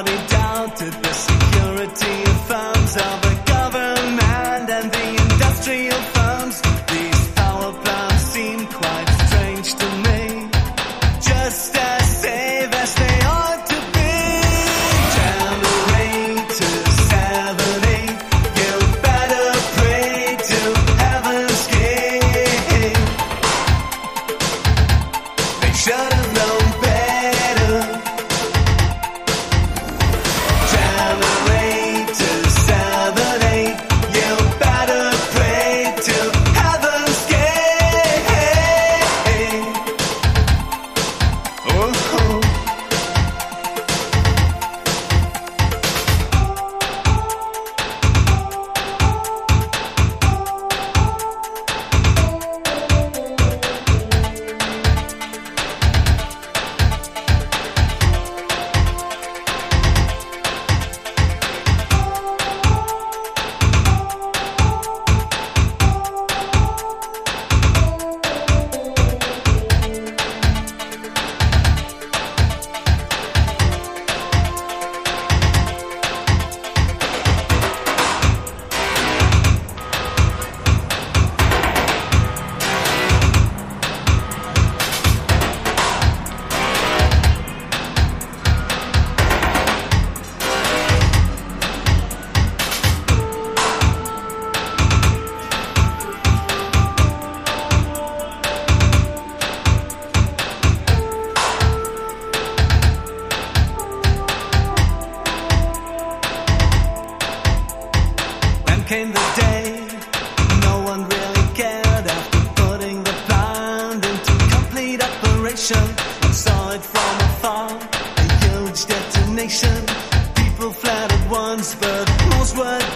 Nobody doubted the security. came the day no one really cared after putting the plan into complete operation. I saw it from afar, a huge detonation. People fled at once, but rules were